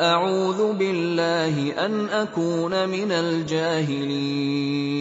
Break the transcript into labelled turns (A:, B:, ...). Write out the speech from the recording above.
A: أَعُوذُ بِاللَّهِ أَنْ أَكُونَ مِنَ الْجَاهِلِينَ.